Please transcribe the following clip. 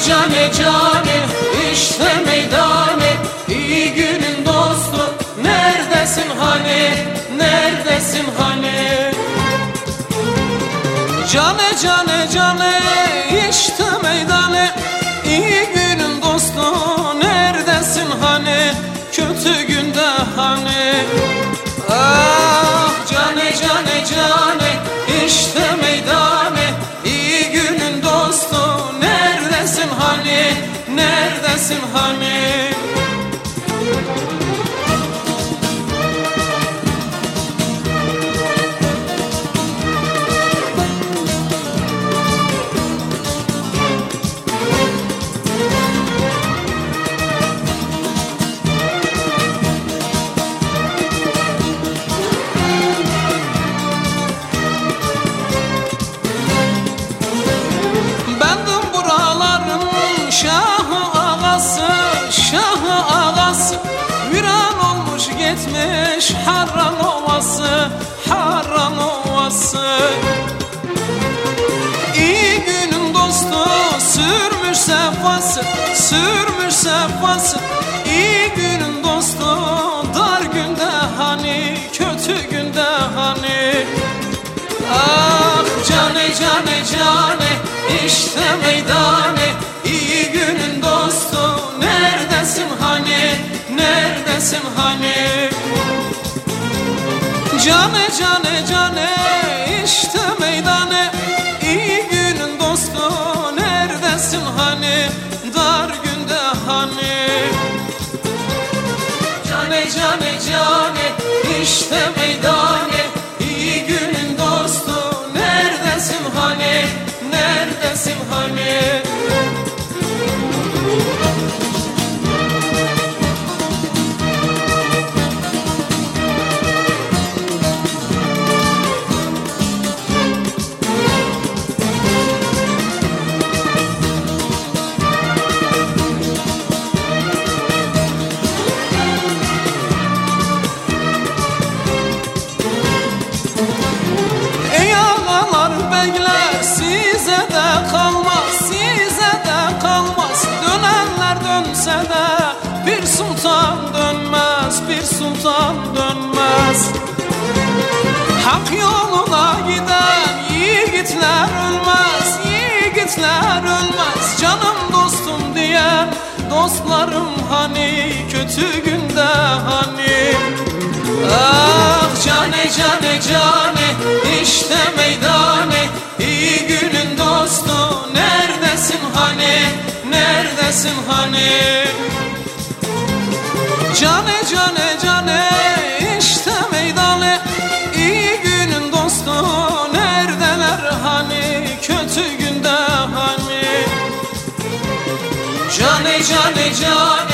Cane cane işte meydane. İyi günün dostu Neredesin hani neredesin hani Cane cane cane işte meydane. İyi günün dostu neredesin gitmiş Harran ovası Harran ovası. İyi günün dostu Sürmüş sefası Sürmüş sefası Cane cane cane işte meydane. İyi günün dostu neredesin? Hani sultan dönmez. Hak yoluna giden yiğitler ölmez yiğitler ölmez. Canım dostum diyen dostlarım hani kötü günde hani. Ah cane cane cane işte meydane. İyi günün dostu neredesin hani neredesin hani cane cane